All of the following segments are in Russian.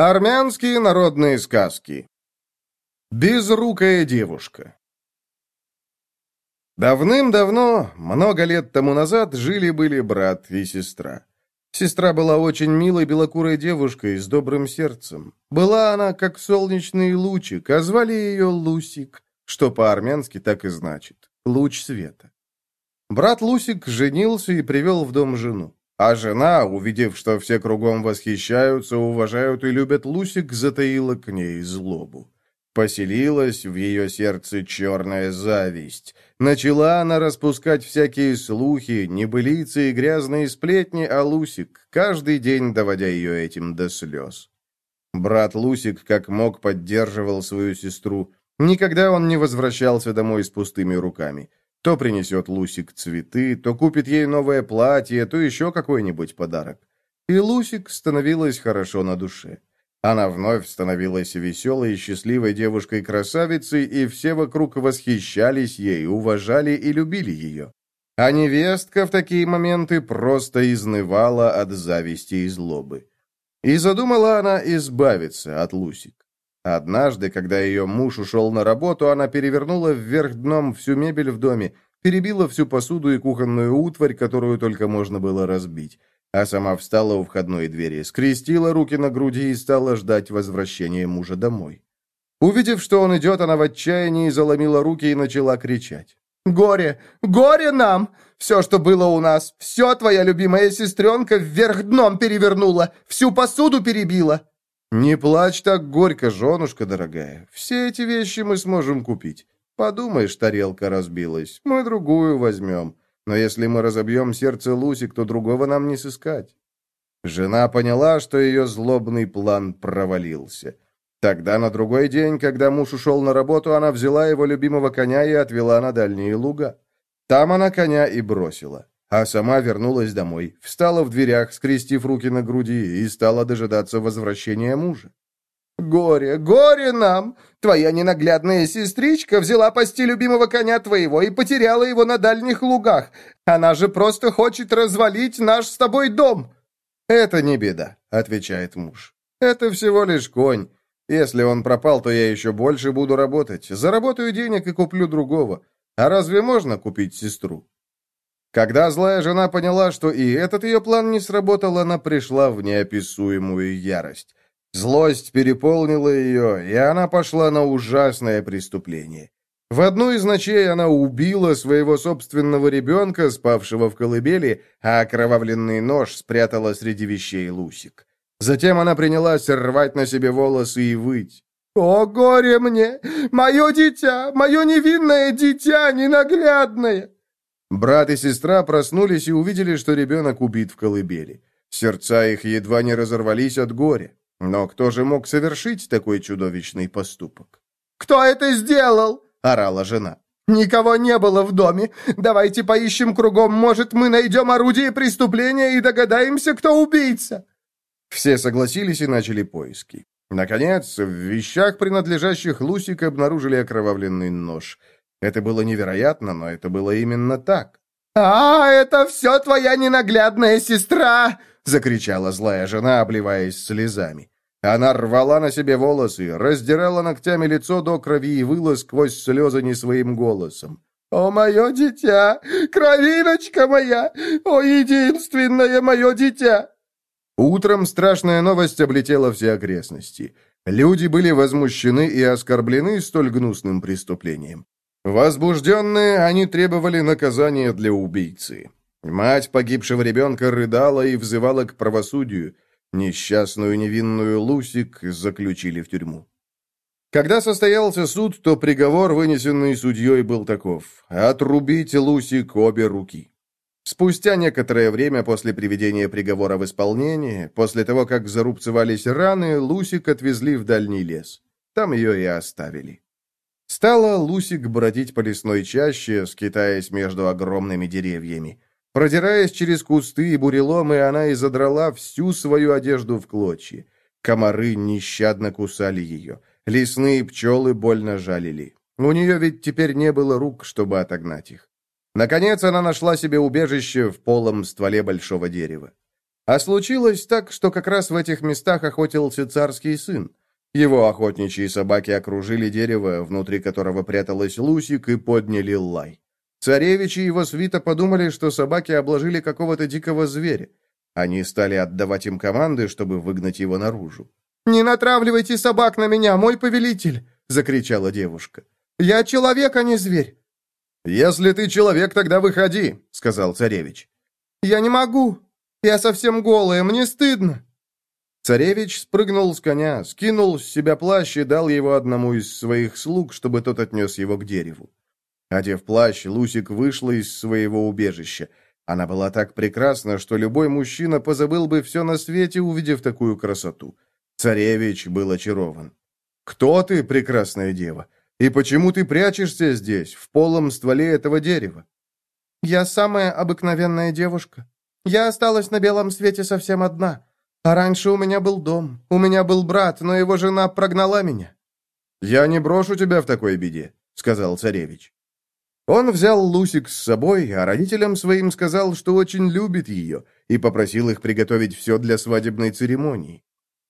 Армянские народные сказки. Безрукая девушка. Давным-давно, много лет тому назад, жили-были брат и сестра. Сестра была очень милой белокурой девушкой с добрым сердцем. Была она как солнечный лучик, а звали ее Лусик, что по-армянски так и значит — луч света. Брат Лусик женился и привел в дом жену. А жена, увидев, что все кругом восхищаются, уважают и любят Лусик, затаила к ней злобу. Поселилась в ее сердце черная зависть. Начала она распускать всякие слухи, небылицы и грязные сплетни о Лусик, каждый день доводя ее этим до слез. Брат Лусик как мог поддерживал свою сестру. Никогда он не возвращался домой с пустыми руками. То принесет Лусик цветы, то купит ей новое платье, то еще какой-нибудь подарок. И Лусик становилась хорошо на душе. Она вновь становилась веселой и счастливой девушкой-красавицей, и все вокруг восхищались ей, уважали и любили ее. А невестка в такие моменты просто изнывала от зависти и злобы. И задумала она избавиться от Лусик. Однажды, когда ее муж ушел на работу, она перевернула вверх дном всю мебель в доме, перебила всю посуду и кухонную утварь, которую только можно было разбить, а сама встала у входной двери, скрестила руки на груди и стала ждать возвращения мужа домой. Увидев, что он идет, она в отчаянии заломила руки и начала кричать. «Горе! Горе нам! Все, что было у нас, все твоя любимая сестренка вверх дном перевернула, всю посуду перебила!» «Не плачь так горько, женушка дорогая. Все эти вещи мы сможем купить. Подумаешь, тарелка разбилась, мы другую возьмем. Но если мы разобьем сердце Лусик, то другого нам не сыскать». Жена поняла, что ее злобный план провалился. Тогда на другой день, когда муж ушел на работу, она взяла его любимого коня и отвела на дальние луга. Там она коня и бросила а сама вернулась домой, встала в дверях, скрестив руки на груди, и стала дожидаться возвращения мужа. «Горе, горе нам! Твоя ненаглядная сестричка взяла пасти любимого коня твоего и потеряла его на дальних лугах. Она же просто хочет развалить наш с тобой дом!» «Это не беда», — отвечает муж. «Это всего лишь конь. Если он пропал, то я еще больше буду работать. Заработаю денег и куплю другого. А разве можно купить сестру?» Когда злая жена поняла, что и этот ее план не сработал, она пришла в неописуемую ярость. Злость переполнила ее, и она пошла на ужасное преступление. В одну из ночей она убила своего собственного ребенка, спавшего в колыбели, а окровавленный нож спрятала среди вещей Лусик. Затем она принялась рвать на себе волосы и выть. «О, горе мне! Мое дитя! Мое невинное дитя ненаглядное!» Брат и сестра проснулись и увидели, что ребенок убит в колыбели. Сердца их едва не разорвались от горя. Но кто же мог совершить такой чудовищный поступок? «Кто это сделал?» — орала жена. «Никого не было в доме. Давайте поищем кругом. Может, мы найдем орудие преступления и догадаемся, кто убийца». Все согласились и начали поиски. Наконец, в вещах, принадлежащих Лусик, обнаружили окровавленный нож — это было невероятно, но это было именно так. «А, это все твоя ненаглядная сестра!» — закричала злая жена, обливаясь слезами. Она рвала на себе волосы, раздирала ногтями лицо до крови и выла сквозь слезы не своим голосом. «О, мое дитя! Кровиночка моя! О, единственное мое дитя!» Утром страшная новость облетела все окрестности. Люди были возмущены и оскорблены столь гнусным преступлением. Возбужденные, они требовали наказания для убийцы. Мать погибшего ребенка рыдала и взывала к правосудию. Несчастную невинную Лусик заключили в тюрьму. Когда состоялся суд, то приговор, вынесенный судьей, был таков – отрубить Лусик обе руки. Спустя некоторое время после приведения приговора в исполнение, после того, как зарубцевались раны, Лусик отвезли в дальний лес. Там ее и оставили. Стала Лусик бродить по лесной чаще, скитаясь между огромными деревьями. Продираясь через кусты и буреломы, она и задрала всю свою одежду в клочья. Комары нещадно кусали ее. Лесные пчелы больно жалили. У нее ведь теперь не было рук, чтобы отогнать их. Наконец она нашла себе убежище в полом стволе большого дерева. А случилось так, что как раз в этих местах охотился царский сын. Его охотничьи собаки окружили дерево, внутри которого пряталась Лусик, и подняли лай. Царевич и его свита подумали, что собаки обложили какого-то дикого зверя. Они стали отдавать им команды, чтобы выгнать его наружу. «Не натравливайте собак на меня, мой повелитель!» — закричала девушка. «Я человек, а не зверь!» «Если ты человек, тогда выходи!» — сказал царевич. «Я не могу! Я совсем голая, мне стыдно!» Царевич спрыгнул с коня, скинул с себя плащ и дал его одному из своих слуг, чтобы тот отнес его к дереву. Одев плащ, Лусик вышла из своего убежища. Она была так прекрасна, что любой мужчина позабыл бы все на свете, увидев такую красоту. Царевич был очарован. «Кто ты, прекрасная дева? И почему ты прячешься здесь, в полом стволе этого дерева?» «Я самая обыкновенная девушка. Я осталась на белом свете совсем одна. А раньше у меня был дом, у меня был брат, но его жена прогнала меня». «Я не брошу тебя в такой беде», — сказал царевич. Он взял Лусик с собой, а родителям своим сказал, что очень любит ее, и попросил их приготовить все для свадебной церемонии.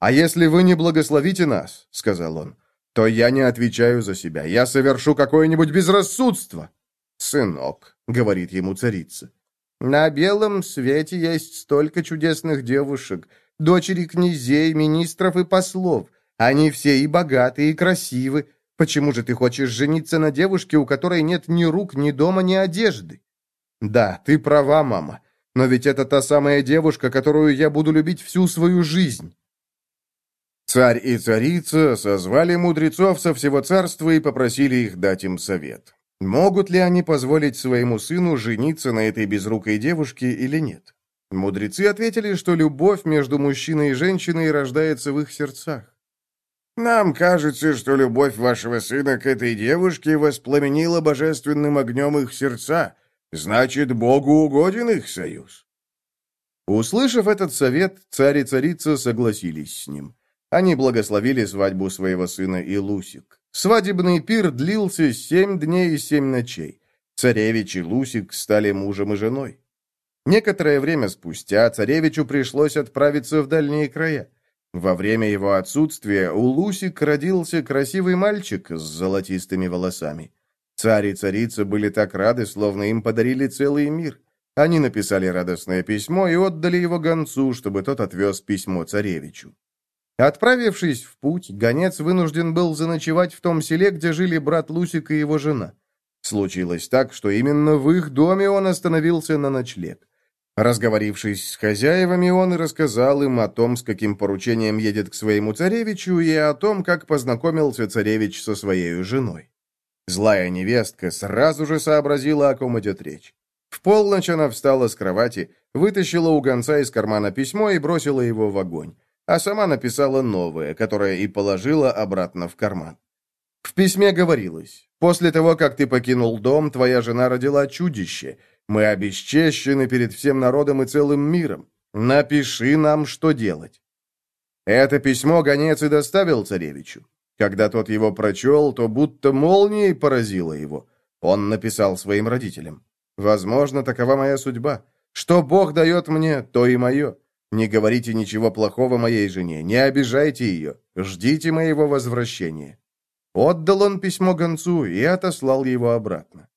«А если вы не благословите нас», — сказал он, — «то я не отвечаю за себя, я совершу какое-нибудь безрассудство». «Сынок», — говорит ему царица, — «на белом свете есть столько чудесных девушек, дочери князей, министров и послов. Они все и богаты, и красивы. Почему же ты хочешь жениться на девушке, у которой нет ни рук, ни дома, ни одежды? Да, ты права, мама. Но ведь это та самая девушка, которую я буду любить всю свою жизнь. Царь и царица созвали мудрецов со всего царства и попросили их дать им совет. Могут ли они позволить своему сыну жениться на этой безрукой девушке или нет? Мудрецы ответили, что любовь между мужчиной и женщиной рождается в их сердцах. «Нам кажется, что любовь вашего сына к этой девушке воспламенила божественным огнем их сердца. Значит, Богу угоден их союз». Услышав этот совет, царь и царица согласились с ним. Они благословили свадьбу своего сына Илусик. Свадебный пир длился семь дней и семь ночей. Царевич и Лусик стали мужем и женой. Некоторое время спустя царевичу пришлось отправиться в дальние края. Во время его отсутствия у Лусик родился красивый мальчик с золотистыми волосами. Царь и царица были так рады, словно им подарили целый мир. Они написали радостное письмо и отдали его гонцу, чтобы тот отвез письмо царевичу. Отправившись в путь, гонец вынужден был заночевать в том селе, где жили брат Лусик и его жена. Случилось так, что именно в их доме он остановился на ночлег. Разговорившись с хозяевами, он рассказал им о том, с каким поручением едет к своему царевичу, и о том, как познакомился царевич со своей женой. Злая невестка сразу же сообразила, о ком идет речь. В полночь она встала с кровати, вытащила у гонца из кармана письмо и бросила его в огонь, а сама написала новое, которое и положила обратно в карман. В письме говорилось, «После того, как ты покинул дом, твоя жена родила чудище — мы обесчещены перед всем народом и целым миром. Напиши нам, что делать». Это письмо гонец и доставил царевичу. Когда тот его прочел, то будто молнией поразило его. Он написал своим родителям. «Возможно, такова моя судьба. Что Бог дает мне, то и мое. Не говорите ничего плохого моей жене, не обижайте ее. Ждите моего возвращения». Отдал он письмо гонцу и отослал его обратно.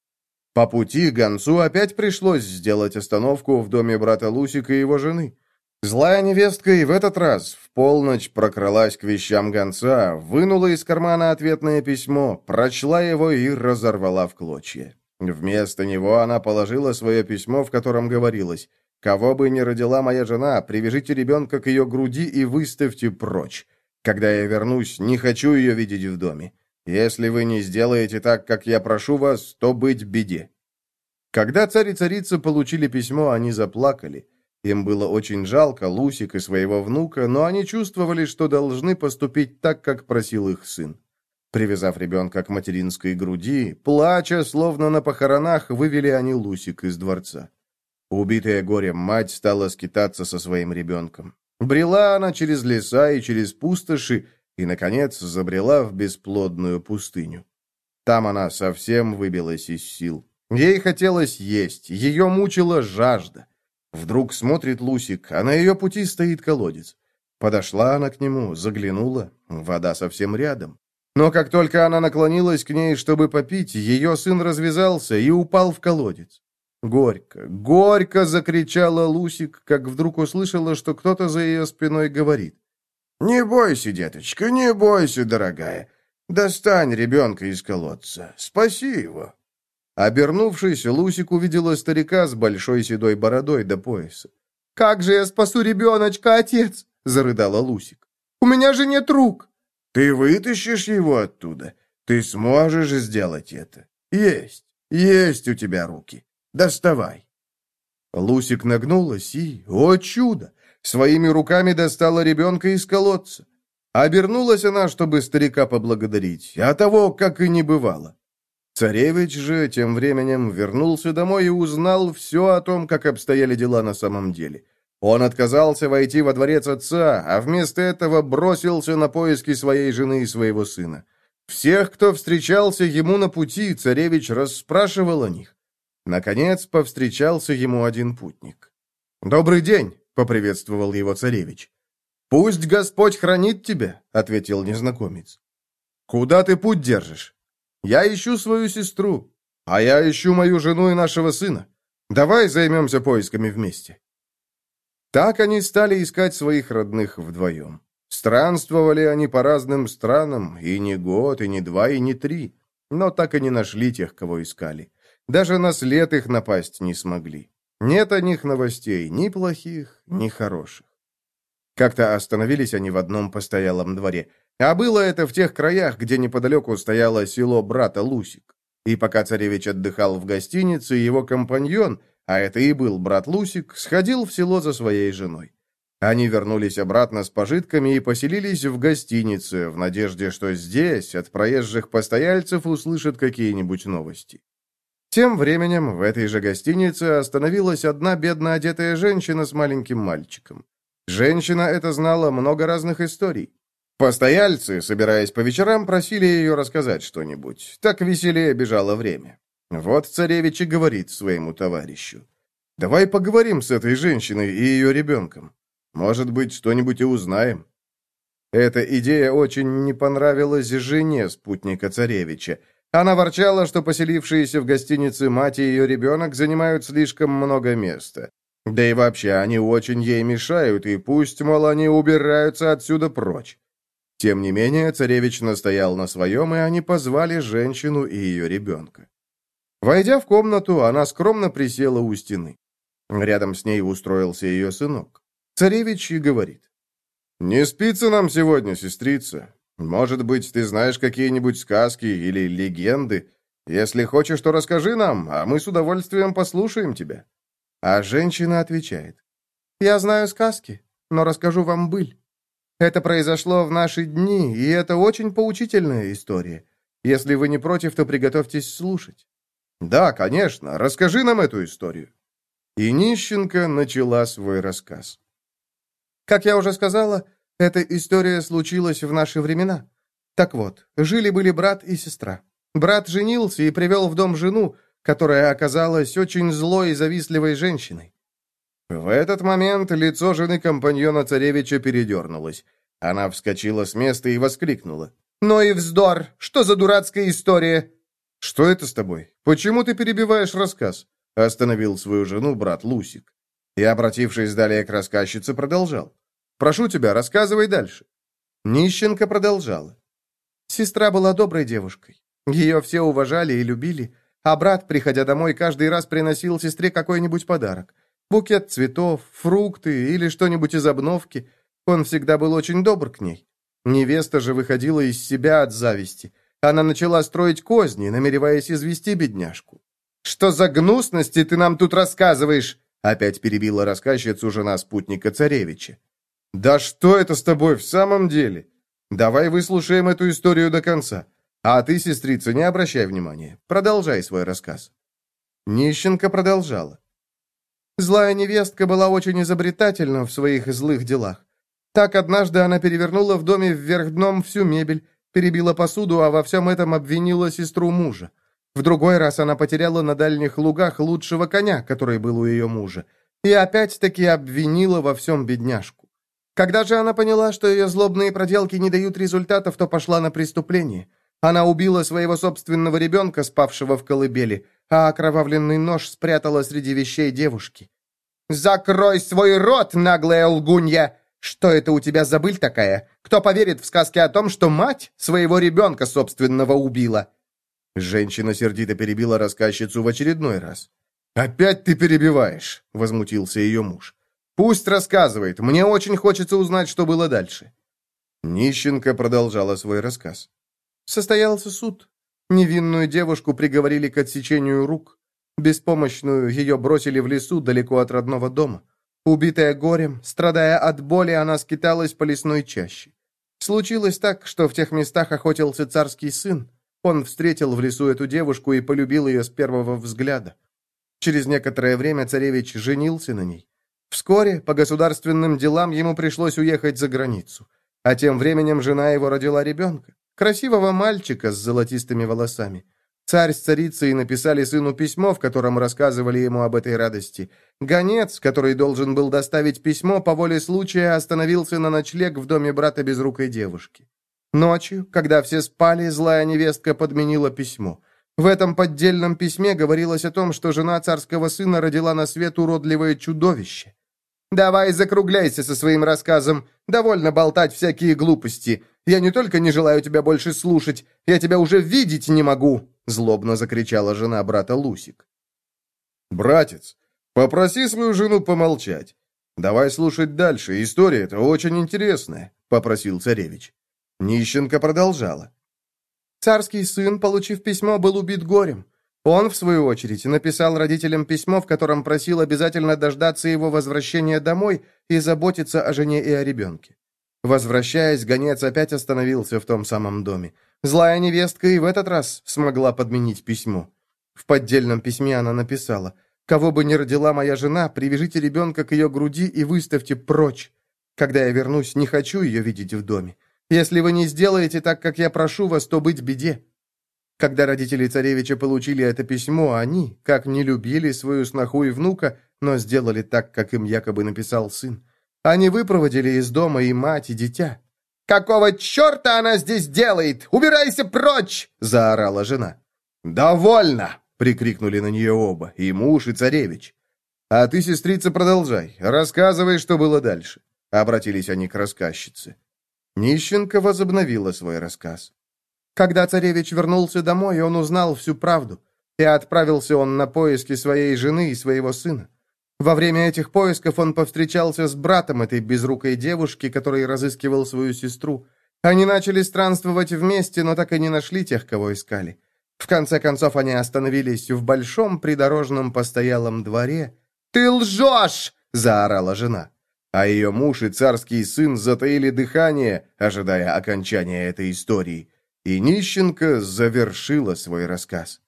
По пути гонцу опять пришлось сделать остановку в доме брата Лусика и его жены. Злая невестка и в этот раз в полночь прокралась к вещам гонца, вынула из кармана ответное письмо, прочла его и разорвала в клочья. Вместо него она положила свое письмо, в котором говорилось «Кого бы ни родила моя жена, привяжите ребенка к ее груди и выставьте прочь. Когда я вернусь, не хочу ее видеть в доме. Если вы не сделаете так, как я прошу вас, то быть беде». Когда царь и царица получили письмо, они заплакали. Им было очень жалко Лусик и своего внука, но они чувствовали, что должны поступить так, как просил их сын. Привязав ребенка к материнской груди, плача, словно на похоронах, вывели они Лусик из дворца. Убитая горем мать стала скитаться со своим ребенком. Брела она через леса и через пустоши, и, наконец, забрела в бесплодную пустыню. Там она совсем выбилась из сил. Ей хотелось есть, ее мучила жажда. Вдруг смотрит Лусик, а на ее пути стоит колодец. Подошла она к нему, заглянула, вода совсем рядом. Но как только она наклонилась к ней, чтобы попить, ее сын развязался и упал в колодец. Горько, горько закричала Лусик, как вдруг услышала, что кто-то за ее спиной говорит. «Не бойся, деточка, не бойся, дорогая. Достань ребенка из колодца, спаси его». Обернувшись, Лусик увидела старика с большой седой бородой до пояса. «Как же я спасу ребеночка, отец?» — зарыдала Лусик. «У меня же нет рук!» «Ты вытащишь его оттуда. Ты сможешь сделать это. Есть, есть у тебя руки. Доставай!» Лусик нагнулась и, о чудо, своими руками достала ребенка из колодца. Обернулась она, чтобы старика поблагодарить, а того, как и не бывало. Царевич же тем временем вернулся домой и узнал все о том, как обстояли дела на самом деле. Он отказался войти во дворец отца, а вместо этого бросился на поиски своей жены и своего сына. Всех, кто встречался ему на пути, царевич расспрашивал о них. Наконец повстречался ему один путник. «Добрый день!» — поприветствовал его царевич. «Пусть Господь хранит тебя», — ответил незнакомец. «Куда ты путь держишь?» Я ищу свою сестру, а я ищу мою жену и нашего сына. Давай займемся поисками вместе». Так они стали искать своих родных вдвоем. Странствовали они по разным странам, и не год, и не два, и не три, но так и не нашли тех, кого искали. Даже на след их напасть не смогли. Нет о них новостей, ни плохих, ни хороших. Как-то остановились они в одном постоялом дворе. А было это в тех краях, где неподалеку стояло село брата Лусик. И пока царевич отдыхал в гостинице, его компаньон, а это и был брат Лусик, сходил в село за своей женой. Они вернулись обратно с пожитками и поселились в гостинице, в надежде, что здесь от проезжих постояльцев услышат какие-нибудь новости. Тем временем в этой же гостинице остановилась одна бедно одетая женщина с маленьким мальчиком. Женщина эта знала много разных историй. Постояльцы, собираясь по вечерам, просили ее рассказать что-нибудь. Так веселее бежало время. Вот царевич и говорит своему товарищу. «Давай поговорим с этой женщиной и ее ребенком. Может быть, что-нибудь и узнаем». Эта идея очень не понравилась жене спутника царевича. Она ворчала, что поселившиеся в гостинице мать и ее ребенок занимают слишком много места. Да и вообще, они очень ей мешают, и пусть, мол, они убираются отсюда прочь. Тем не менее, царевич настоял на своем, и они позвали женщину и ее ребенка. Войдя в комнату, она скромно присела у стены. Рядом с ней устроился ее сынок. Царевич и говорит. «Не спится нам сегодня, сестрица. Может быть, ты знаешь какие-нибудь сказки или легенды? Если хочешь, то расскажи нам, а мы с удовольствием послушаем тебя». А женщина отвечает. «Я знаю сказки, но расскажу вам быль. Это произошло в наши дни, и это очень поучительная история. Если вы не против, то приготовьтесь слушать». «Да, конечно. Расскажи нам эту историю». И Нищенко начала свой рассказ. Как я уже сказала, эта история случилась в наши времена. Так вот, жили-были брат и сестра. Брат женился и привел в дом жену, которая оказалась очень злой и завистливой женщиной. В этот момент лицо жены компаньона царевича передернулось. Она вскочила с места и воскликнула. «Ну и вздор! Что за дурацкая история?» «Что это с тобой? Почему ты перебиваешь рассказ?» Остановил свою жену брат Лусик. И, обратившись далее к рассказчице, продолжал. «Прошу тебя, рассказывай дальше». Нищенко продолжала. Сестра была доброй девушкой. Ее все уважали и любили, а брат, приходя домой, каждый раз приносил сестре какой-нибудь подарок. Букет цветов, фрукты или что-нибудь из обновки. Он всегда был очень добр к ней. Невеста же выходила из себя от зависти. Она начала строить козни, намереваясь извести бедняжку. «Что за гнусности ты нам тут рассказываешь?» Опять перебила рассказчицу жена спутника царевича. «Да что это с тобой в самом деле? Давай выслушаем эту историю до конца. А ты, сестрица, не обращай внимания. Продолжай свой рассказ». Нищенка продолжала. Злая невестка была очень изобретательна в своих злых делах. Так однажды она перевернула в доме вверх дном всю мебель, перебила посуду, а во всем этом обвинила сестру мужа. В другой раз она потеряла на дальних лугах лучшего коня, который был у ее мужа. И опять-таки обвинила во всем бедняжку. Когда же она поняла, что ее злобные проделки не дают результатов, то пошла на преступление. Она убила своего собственного ребенка, спавшего в колыбели, а окровавленный нож спрятала среди вещей девушки. «Закрой свой рот, наглая лгунья! Что это у тебя за быль такая? Кто поверит в сказки о том, что мать своего ребенка собственного убила?» Женщина сердито перебила рассказчицу в очередной раз. «Опять ты перебиваешь!» — возмутился ее муж. «Пусть рассказывает. Мне очень хочется узнать, что было дальше». Нищенка продолжала свой рассказ. Состоялся суд. Невинную девушку приговорили к отсечению рук. Беспомощную ее бросили в лесу далеко от родного дома. Убитая горем, страдая от боли, она скиталась по лесной чаще. Случилось так, что в тех местах охотился царский сын. Он встретил в лесу эту девушку и полюбил ее с первого взгляда. Через некоторое время царевич женился на ней. Вскоре, по государственным делам, ему пришлось уехать за границу. А тем временем жена его родила ребенка. Красивого мальчика с золотистыми волосами. Царь с царицей написали сыну письмо, в котором рассказывали ему об этой радости. Гонец, который должен был доставить письмо, по воле случая остановился на ночлег в доме брата безрукой девушки. Ночью, когда все спали, злая невестка подменила письмо. В этом поддельном письме говорилось о том, что жена царского сына родила на свет уродливое чудовище. «Давай закругляйся со своим рассказом. Довольно болтать всякие глупости. Я не только не желаю тебя больше слушать, я тебя уже видеть не могу!» Злобно закричала жена брата Лусик. «Братец, попроси свою жену помолчать. Давай слушать дальше, история эта очень интересная», — попросил царевич. Нищенка продолжала. Царский сын, получив письмо, был убит горем. Он, в свою очередь, написал родителям письмо, в котором просил обязательно дождаться его возвращения домой и заботиться о жене и о ребенке. Возвращаясь, гонец опять остановился в том самом доме. Злая невестка и в этот раз смогла подменить письмо. В поддельном письме она написала «Кого бы ни родила моя жена, привяжите ребенка к ее груди и выставьте прочь. Когда я вернусь, не хочу ее видеть в доме. Если вы не сделаете так, как я прошу вас, то быть беде». Когда родители царевича получили это письмо, они, как не любили свою сноху и внука, но сделали так, как им якобы написал сын. Они выпроводили из дома и мать, и дитя. «Какого черта она здесь делает? Убирайся прочь!» — заорала жена. «Довольно!» — прикрикнули на нее оба, и муж, и царевич. «А ты, сестрица, продолжай. Рассказывай, что было дальше», — обратились они к рассказчице. Нищенко возобновила свой рассказ. Когда царевич вернулся домой, он узнал всю правду, и отправился он на поиски своей жены и своего сына. Во время этих поисков он повстречался с братом этой безрукой девушки, который разыскивал свою сестру. Они начали странствовать вместе, но так и не нашли тех, кого искали. В конце концов, они остановились в большом придорожном постоялом дворе. «Ты лжешь!» — заорала жена. А ее муж и царский сын затаили дыхание, ожидая окончания этой истории. И нищенка завершила свой рассказ.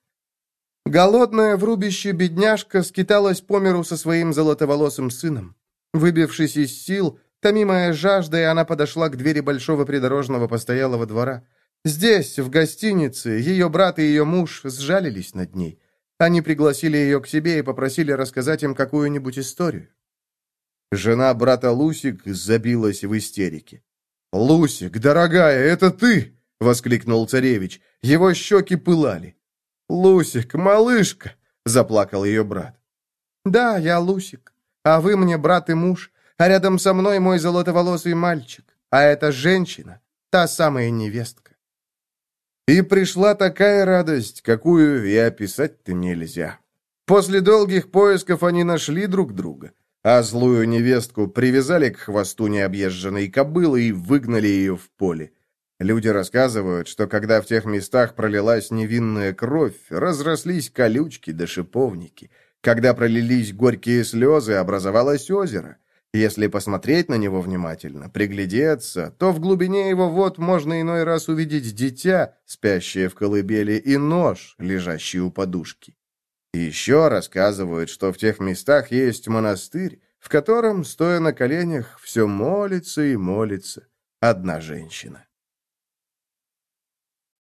Голодная в рубище бедняжка скиталась по миру со своим золотоволосым сыном. Выбившись из сил, томимая жаждой, она подошла к двери большого придорожного постоялого двора. Здесь, в гостинице, ее брат и ее муж сжалились над ней. Они пригласили ее к себе и попросили рассказать им какую-нибудь историю. Жена брата Лусик забилась в истерике. «Лусик, дорогая, это ты!» — воскликнул царевич. Его щеки пылали. «Лусик, малышка!» — заплакал ее брат. «Да, я Лусик, а вы мне брат и муж, а рядом со мной мой золотоволосый мальчик, а эта женщина, та самая невестка». И пришла такая радость, какую и описать-то нельзя. После долгих поисков они нашли друг друга, а злую невестку привязали к хвосту необъезженной кобылы и выгнали ее в поле. Люди рассказывают, что когда в тех местах пролилась невинная кровь, разрослись колючки да шиповники. Когда пролились горькие слезы, образовалось озеро. Если посмотреть на него внимательно, приглядеться, то в глубине его вод можно иной раз увидеть дитя, спящее в колыбели, и нож, лежащий у подушки. еще рассказывают, что в тех местах есть монастырь, в котором, стоя на коленях, все молится и молится одна женщина.